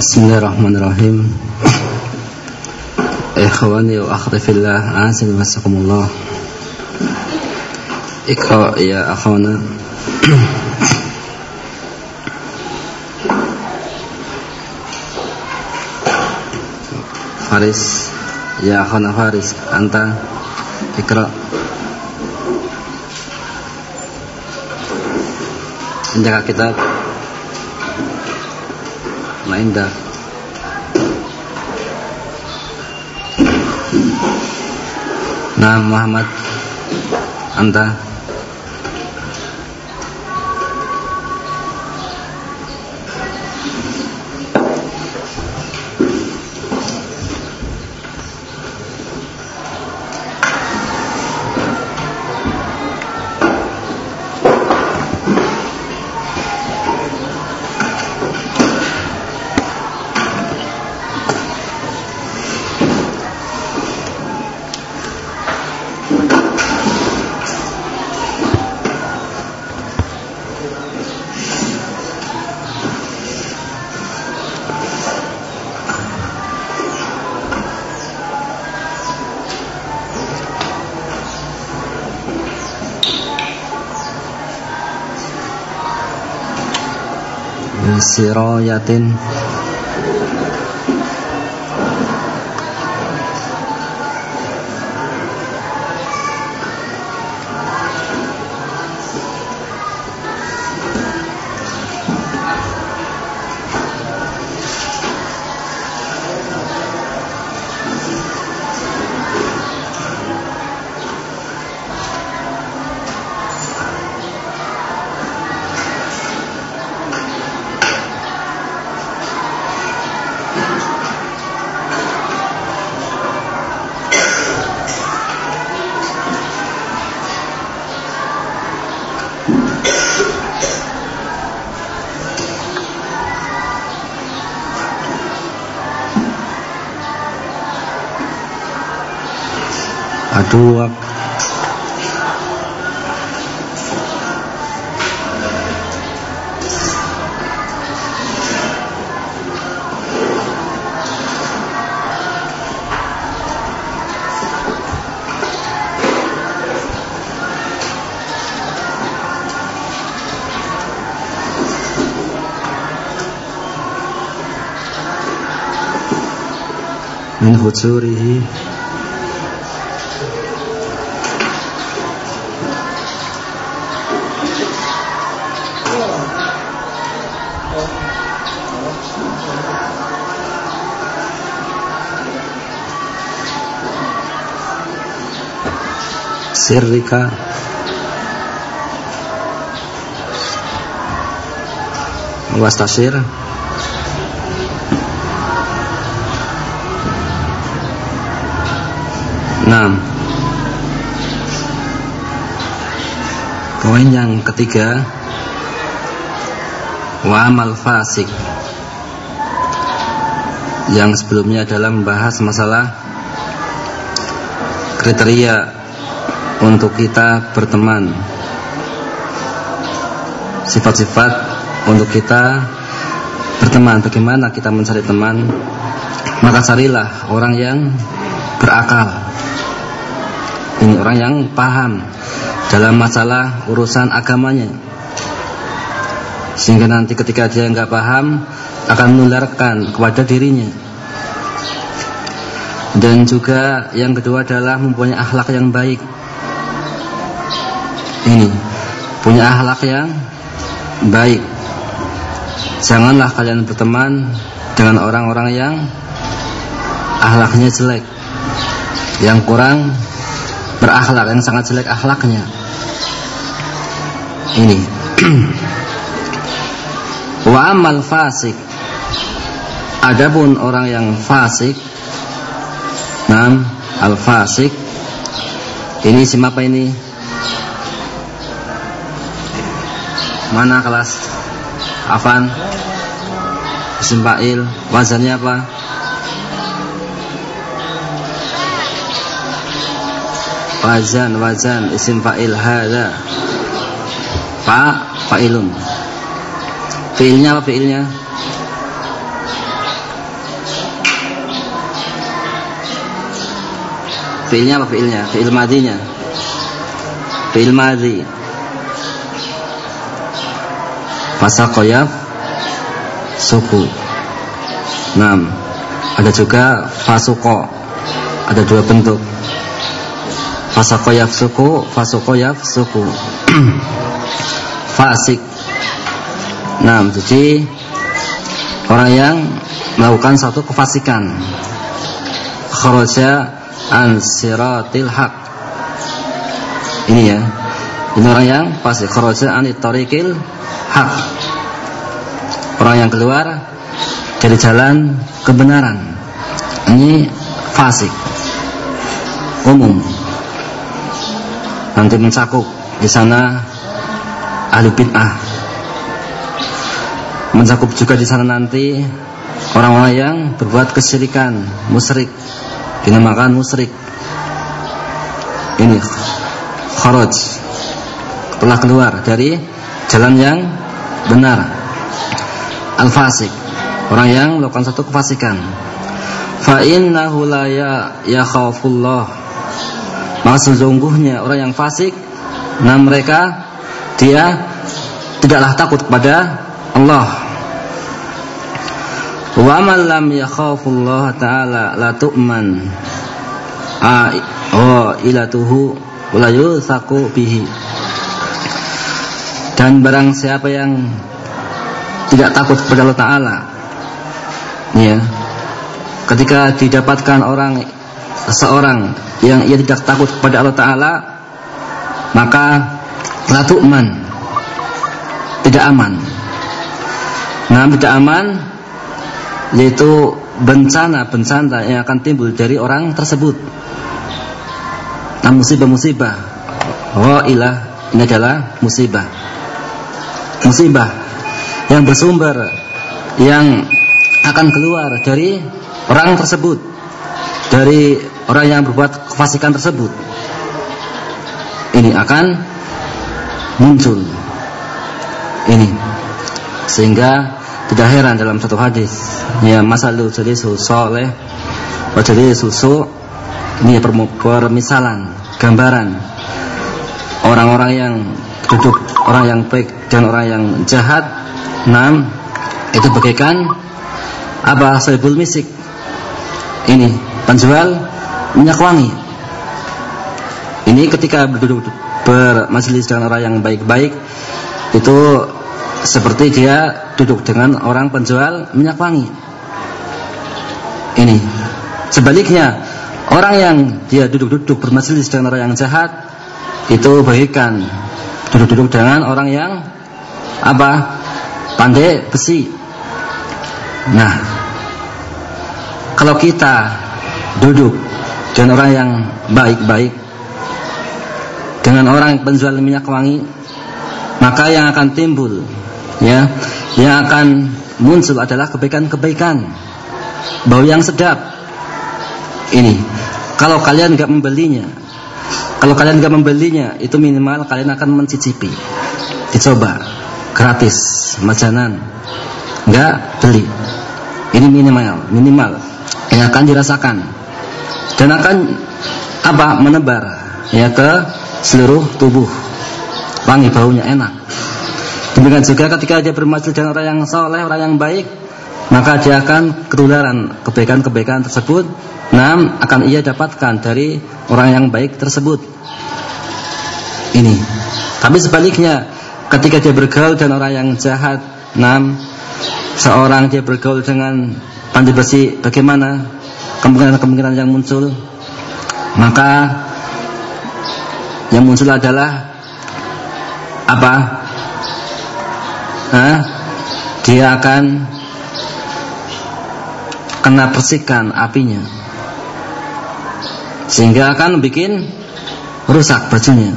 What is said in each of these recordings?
Bismillahirrahmanirrahim. Ikhwani wa akhri fillah Azim masakumullah Ikra ya akhwana. Faris Ya akhwana Faris Anta Ikra Indah kitab? ما عندك نعم محمد أنت siroyatin هو من فتوره sirrika. Wastasir Nah Poin yang ketiga. Wa fasik. Yang sebelumnya adalah membahas masalah Kriteria Untuk kita berteman. Sifat-sifat Untuk kita berteman. Bagaimana kita mencari teman? Maka carilah orang yang berakal. Ini orang yang paham dalam masalah urusan agamanya. Sehingga nanti ketika dia nggak paham akan menularkan kepada dirinya. Dan juga yang kedua adalah mempunyai akhlak yang baik ini punya akhlak yang baik. Janganlah kalian berteman dengan orang-orang yang akhlaknya jelek. Yang kurang berakhlak yang sangat jelek akhlaknya. Ini. Wa amal fasik. Adapun orang yang fasik nam al fasik ini siapa ini mana kelas? Afan? Simpail wazannya apa? Wazan wazan. Isim fa'il hada fa fa'ilun. Fiilnya apa fiilnya? Fiilnya apa fiilnya? Fiil madinya fiil madi fasaqoyaf suku enam ada juga fasuko. Ada dua bentuk. Fasako yafsuku Fasoko yafsuku Fasik. Nah jadi Orang yang melakukan satu kefasikan. Kharaja an siratil haq. Ini ya. Ini orang yang fasik. Kharaja an itorikil haq Orang yang keluar Dari jalan kebenaran. Ini fasik. Umum. Nanti mencakup di sana ahli bid'ah. Mencakup juga di sana nanti orang-orang yang berbuat kesyirikan musyrik. Dinamakan musyrik. Ini kharaj. Telah keluar dari jalan yang benar. Al-fasik. Orang yang melakukan satu kefasikan. Fa innahu la ya yakhafullah maka sesungguhnya orang yang fasik nah mereka dia tidaklah takut kepada Allah. Wa man lam yakhafullah ta'ala la tu'man. Ilatuhu la yuthaku bihi dan barang siapa yang tidak takut kepada Allah Ta'ala ya ketika didapatkan orang seorang yang ia tidak takut kepada Allah Ta'ala maka la tu'man tidak aman. Nah tidak aman yaitu bencana-bencana yang akan timbul dari orang tersebut. Nah musibah-musibah. Wa ilah ini adalah musibah musibah yang bersumber yang akan keluar dari orang tersebut dari orang yang berbuat kefasikan tersebut. Ini akan muncul. Ini. Sehingga tidak heran dalam satu hadis. Ya masalu jadi soleh jadi susu ini permisalan gambaran orang-orang yang duduk orang yang baik dan orang yang jahat enam itu bagaikan apa sebul misik ini penjual minyak wangi. Ini ketika berduduk bermajelis dengan orang yang baik-baik itu seperti dia duduk dengan orang penjual minyak wangi. Ini. Sebaliknya, orang yang dia duduk-duduk bermajelis dengan orang yang jahat itu bagikan duduk-duduk dengan orang yang apa? pandai besi. Nah, kalau kita duduk dan orang yang baik-baik dengan orang penjual minyak wangi maka yang akan timbul ya yang akan muncul adalah kebaikan-kebaikan bau yang sedap ini kalau kalian nggak membelinya kalau kalian nggak membelinya itu minimal kalian akan mencicipi. Dicoba. Gratis. Majanan. Nggak beli. Ini minimal. Minimal. Yang akan dirasakan. Dan akan apa menebar ya ke seluruh tubuh. Wangi baunya enak. Demikian juga ketika dia bermajlis dengan orang yang soleh orang yang baik maka dia akan ketularan kebaikan-kebaikan tersebut nam akan ia dapatkan dari orang yang baik tersebut. Ini. Tapi sebaliknya ketika dia bergaul dengan orang yang jahat nam seorang dia bergaul dengan pandai besi bagaimana kemungkinan-kemungkinan yang muncul? Maka yang muncul adalah apa? Hah? dia akan kena persikan apinya sehingga akan bikin rusak bajunya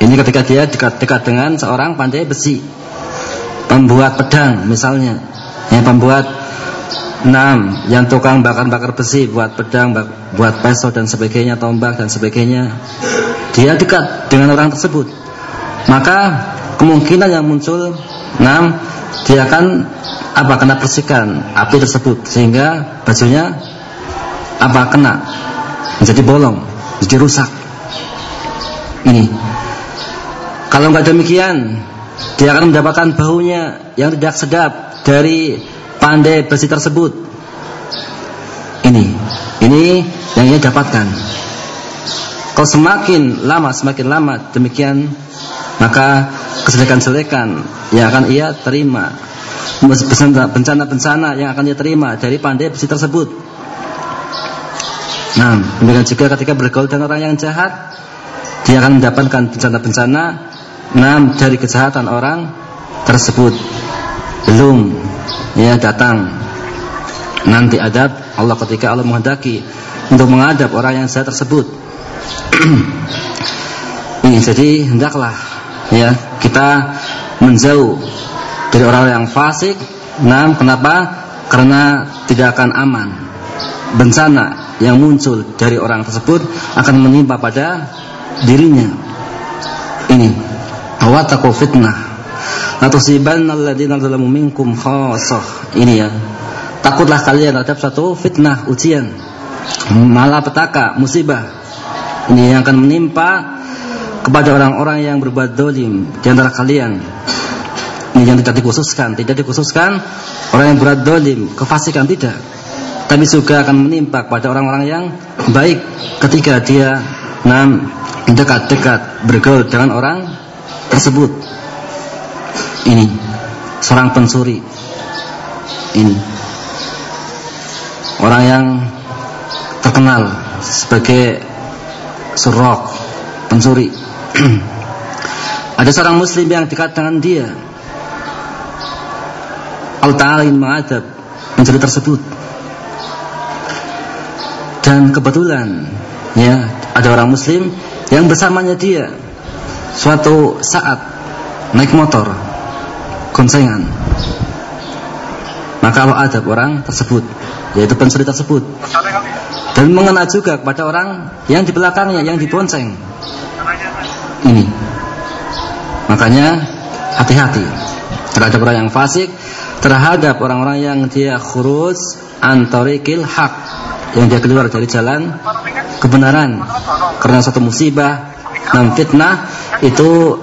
ini ketika dia dekat-dekat dengan seorang pandai besi pembuat pedang misalnya yang pembuat Enam, yang tukang bakar-bakar besi buat pedang, buat peso dan sebagainya, tombak dan sebagainya. Dia dekat dengan orang tersebut. Maka kemungkinan yang muncul enam, dia akan apa kena persikan api tersebut sehingga bajunya apa kena menjadi bolong, jadi rusak. Ini. Kalau nggak demikian, dia akan mendapatkan baunya yang tidak sedap dari pandai besi tersebut. Ini, ini yang ia dapatkan. Kalau semakin lama, semakin lama demikian, maka keselekan-selekan yang akan ia terima, bencana-bencana yang akan ia terima dari pandai besi tersebut. Nah, demikian juga ketika bergaul dengan orang yang jahat, dia akan mendapatkan bencana-bencana nah, dari kejahatan orang tersebut. Belum ya datang nanti adab Allah ketika Allah menghendaki untuk mengadab orang yang saya tersebut. Ini jadi hendaklah ya kita menjauh dari orang yang fasik. Nah, kenapa? Karena tidak akan aman. Bencana yang muncul dari orang tersebut akan menimpa pada dirinya. Ini awataku fitnah Latusibanna alladziina zalamu minkum khassah. Ini ya. Takutlah kalian terhadap satu fitnah, ujian, malapetaka, musibah. Ini yang akan menimpa kepada orang-orang yang berbuat dolim di antara kalian. Ini yang tidak dikhususkan, tidak dikhususkan orang yang berbuat dolim, kefasikan tidak. Tapi juga akan menimpa kepada orang-orang yang baik ketika dia nam dekat-dekat bergaul dengan orang tersebut. Ini seorang pencuri. Ini orang yang terkenal sebagai surok pencuri. Ada seorang muslim yang dekat dengan dia. Allah Ta'ala ingin mengadab pencuri tersebut dan kebetulan ya ada orang muslim yang bersamanya dia. Suatu saat naik motor goncengan. Maka Allah adab orang tersebut yaitu pencuri tersebut. Dan mengena juga kepada orang yang di belakangnya yang dibonceng. Ini. Makanya hati-hati terhadap orang yang fasik terhadap orang-orang yang dia khuruz antarikil hak yang dia keluar dari jalan. Kebenaran. Karena satu musibah dan fitnah itu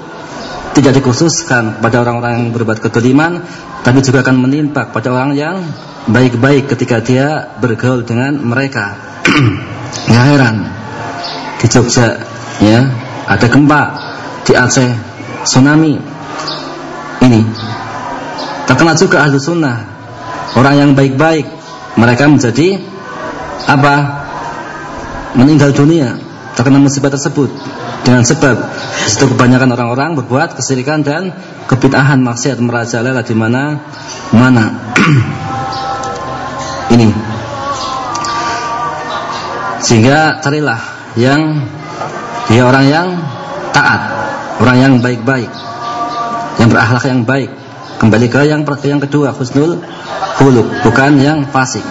tidak dikhususkan pada orang-orang yang berbuat kedoliman tapi juga akan menimpa pada orang yang baik-baik ketika dia bergaul dengan mereka. Ya heran. Di Jogja ya ada gempa di Aceh tsunami. Ini. Terkena juga ahlu sunnah. Orang yang baik-baik mereka menjadi apa? Meninggal dunia terkena musibah tersebut. Dengan sebab itu kebanyakan orang-orang berbuat kesirikan dan kebid'ahan maksiat merajalela di mana? Mana? Ini. Sehingga carilah yang dia orang yang taat orang yang baik-baik yang berakhlak yang baik. Kembali ke yang yang kedua husnul huluk bukan yang fasik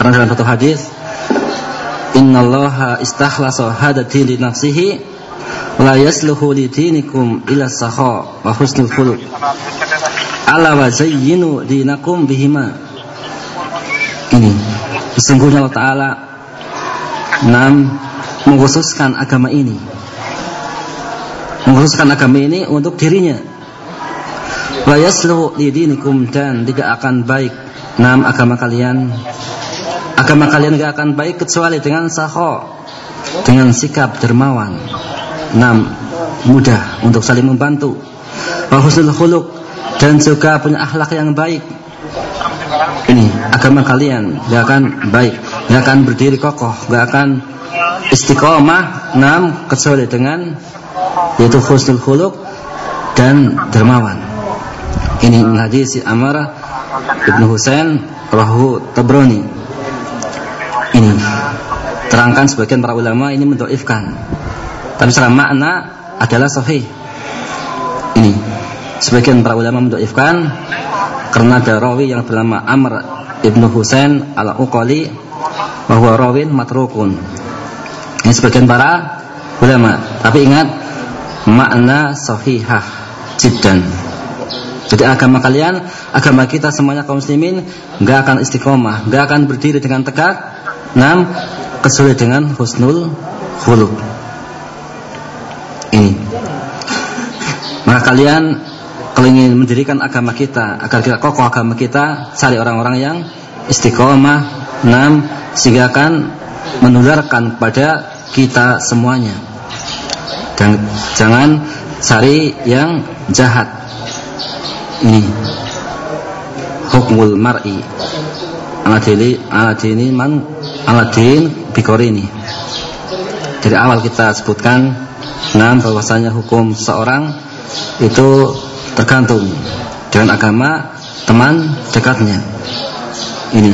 karena dalam satu hadis innallaha istakhlasa hadati li nafsihi la yasluhu li dinikum ila sakha wa husnul khuluq. Ala wa zayyinu dinakum bihima. Ini sesungguhnya Allah Ta'ala enam mengkhususkan agama ini. Mengkhususkan agama ini untuk dirinya. La yasluhu li dinikum dan tidak akan baik enam agama kalian Agama kalian gak akan baik kecuali dengan saho, dengan sikap dermawan. Enam, mudah untuk saling membantu. Wahusnul khuluq dan juga punya akhlak yang baik. Ini agama kalian gak akan baik, gak akan berdiri kokoh, gak akan istiqomah. Enam, kecuali dengan yaitu husnul khuluq dan dermawan. Ini hadis Amar Ibnu Husain Rahu Tabrani ini terangkan sebagian para ulama ini mendoifkan tapi secara makna adalah sahih ini sebagian para ulama mendoifkan karena ada rawi yang bernama Amr Ibnu Husain Al-Uqali bahwa rawin matrukun. Ini sebagian para ulama. Tapi ingat makna sahihah jiddan. Jadi agama kalian, agama kita semuanya kaum muslimin nggak akan istiqomah, nggak akan berdiri dengan tegak. Enam, kesulitan dengan husnul khuluq. Ini. Maka kalian kalau ingin mendirikan agama kita, agar kita kokoh agama kita, cari orang-orang yang istiqomah, enam, sehingga akan menularkan kepada kita semuanya. Dan jangan cari yang jahat ini hukmul mar'i aladili aladini man aladin bikori ini dari awal kita sebutkan enam bahwasanya hukum seorang itu tergantung dengan agama teman dekatnya. Ini.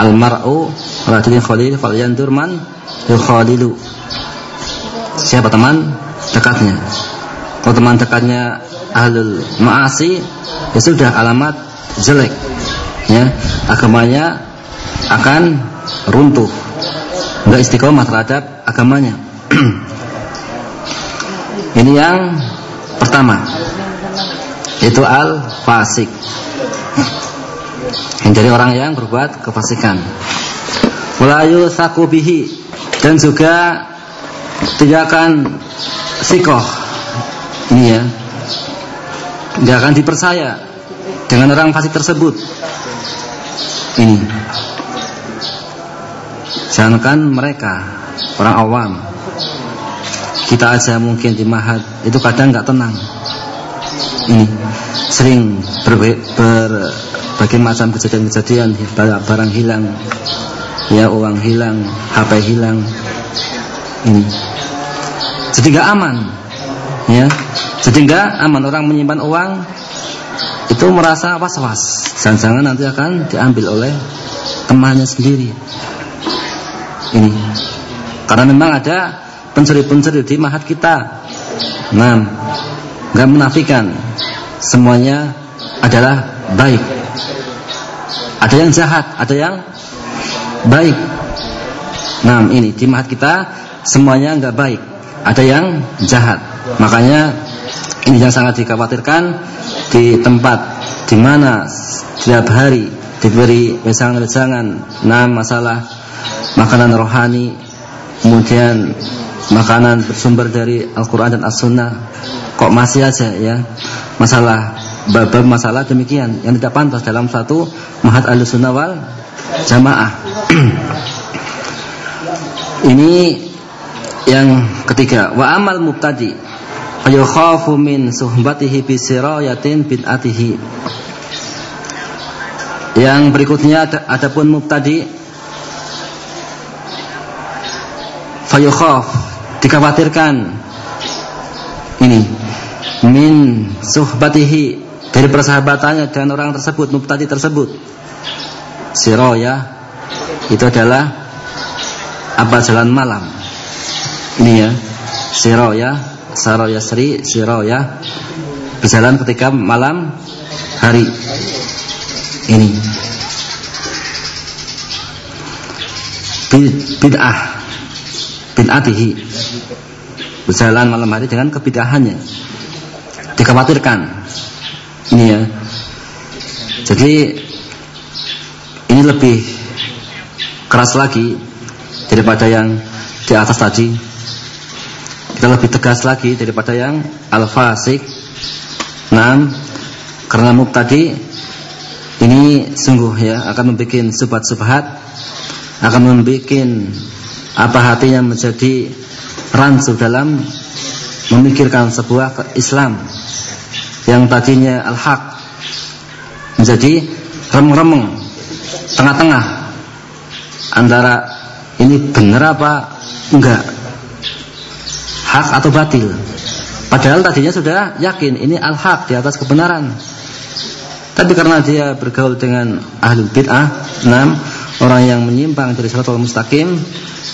Al mar'u aladini khalil fal yandur man yukhalilu siapa teman dekatnya? Kalau teman dekatnya ahlul ma'asi ya sudah alamat jelek ya. Agamanya akan runtuh enggak istiqomah terhadap agamanya. Ini yang pertama itu al fasik yang jadi orang yang berbuat kefasikan. Walayu sakubihi dan juga tidak akan sikoh. Ini ya. Nggak akan dipercaya dengan orang fasik tersebut. Ini. Jangankan mereka, orang awam. Kita aja mungkin di mahat itu kadang nggak tenang. Ini sering ber, berbagai macam kejadian-kejadian barang hilang, ya uang hilang, HP hilang. Ini. Jadi nggak aman, ya jadi enggak aman orang menyimpan uang itu merasa was-was. Jangan-jangan nanti akan diambil oleh temannya sendiri. Ini. Karena memang ada pencuri-pencuri di mahat kita. Nah, enggak menafikan semuanya adalah baik. Ada yang jahat, ada yang baik. Nah, ini di mahat kita semuanya enggak baik. Ada yang jahat. Makanya ini yang sangat dikhawatirkan di tempat di mana setiap hari diberi wejangan-wejangan nah masalah makanan rohani kemudian makanan bersumber dari Al-Quran dan As-Sunnah. Kok masih aja ya? Masalah bab masalah demikian yang tidak pantas dalam satu mahat al-sunnah wal jamaah. Ini yang ketiga. Wa amal mubtadi fayukhafu min suhbatihi bi sirayatin bid'atihi. Yang berikutnya ada, adapun mubtadi fayukhaf dikhawatirkan ini min suhbatihi dari persahabatannya dengan orang tersebut mubtadi tersebut. Siraya itu adalah apa jalan malam. Ini ya siraya Saro Yasri Siro ya berjalan ketika malam hari. Ini. Bid'ah bid'atihi berjalan malam hari dengan kebidahannya. Dikhawatirkan. Ini ya. Jadi ini lebih keras lagi daripada yang di atas tadi. Kita lebih tegas lagi daripada yang al-fasik. Nah, karena tadi ini sungguh ya akan membuat subhat-subhat, akan membuat apa hatinya menjadi rancu dalam memikirkan sebuah Islam yang tadinya al-haq menjadi remeng-remeng tengah-tengah antara ini benar apa enggak hak atau batil. Padahal tadinya sudah yakin ini al-haq di atas kebenaran. Tapi karena dia bergaul dengan ahli bid'ah, enam orang yang menyimpang dari siratal mustaqim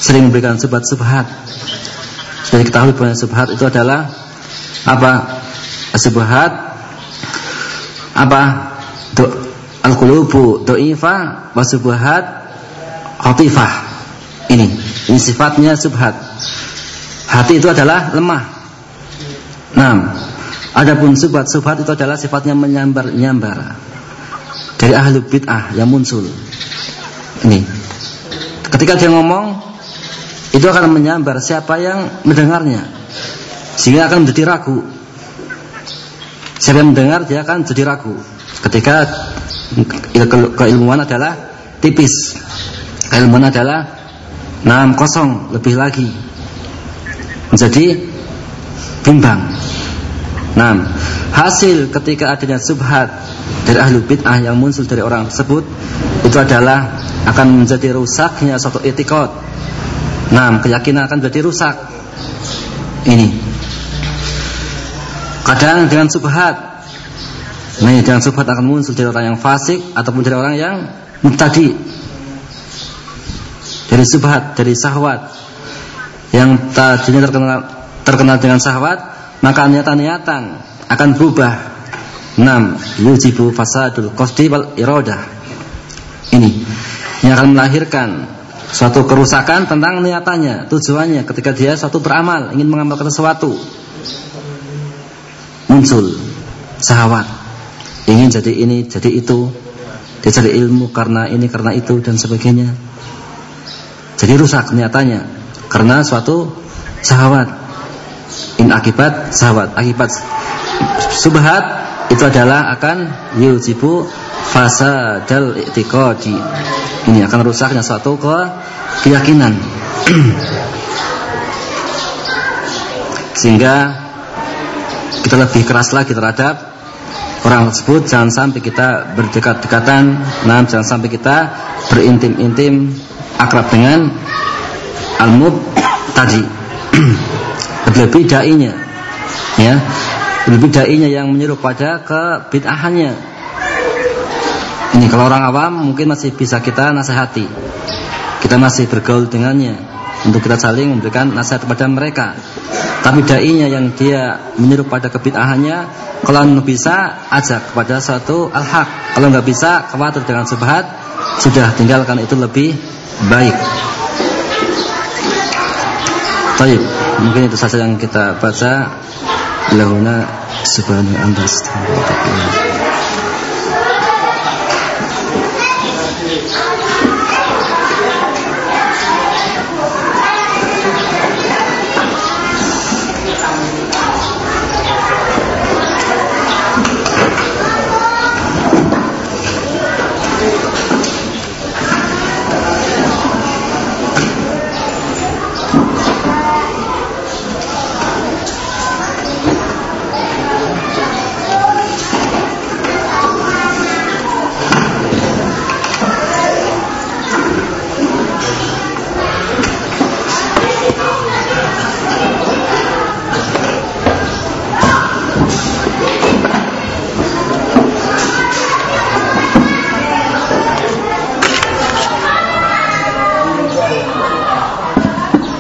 sering memberikan subhat-subhat. Sudah diketahui bahwa subhat itu adalah apa? Subhat apa? Al-qulubu dhaifah wa subhat khatifah. Ini, ini sifatnya subhat. Hati itu adalah lemah. Nah, adapun subhat subhat itu adalah sifatnya menyambar-nyambar dari ahli bid'ah yang muncul. Ini. Ketika dia ngomong itu akan menyambar siapa yang mendengarnya. Sehingga akan menjadi ragu. Siapa yang mendengar dia akan jadi ragu. Ketika keilmuan adalah tipis. Keilmuan adalah enam kosong lebih lagi. Jadi bimbang. Nah, hasil ketika adanya subhat dari ahlu bid'ah yang muncul dari orang tersebut itu adalah akan menjadi rusaknya suatu etikot. Nah, keyakinan akan menjadi rusak. Ini. Kadang dengan subhat Nah, dengan subhat akan muncul dari orang yang fasik ataupun dari orang yang mutadi. Dari subhat, dari sahwat yang tadinya terkenal terkenal dengan sahwat, maka niatan-niatan akan berubah. 6. Yujibu fasadul qasdi wal iradah. Ini yang akan melahirkan suatu kerusakan tentang niatannya, tujuannya ketika dia suatu beramal, ingin mengamalkan sesuatu. Muncul sahwat. Ingin jadi ini, jadi itu. Dia cari ilmu karena ini, karena itu dan sebagainya. Jadi rusak niatannya karena suatu sahwat. In akibat sahwat, akibat subhat itu adalah akan yujibu fasadal i'tiqadi. Ini akan rusaknya suatu ke keyakinan. Sehingga kita lebih keras lagi terhadap orang tersebut jangan sampai kita berdekat-dekatan, nah jangan sampai kita berintim-intim akrab dengan al-mub tadi. lebih dai-nya. Ya. Lebih dai-nya yang menyeru pada kebid'ahannya. Ini kalau orang awam mungkin masih bisa kita nasihati. Kita masih bergaul dengannya untuk kita saling memberikan nasihat kepada mereka. Tapi dai-nya yang dia menyeru pada kebid'ahannya, kalau bisa ajak kepada suatu al-haq. Kalau nggak bisa khawatir dengan subhat, sudah tinggalkan itu lebih baik. Baik, mungkin itu saja yang kita baca. Lahuna subhanahu wa ta'ala.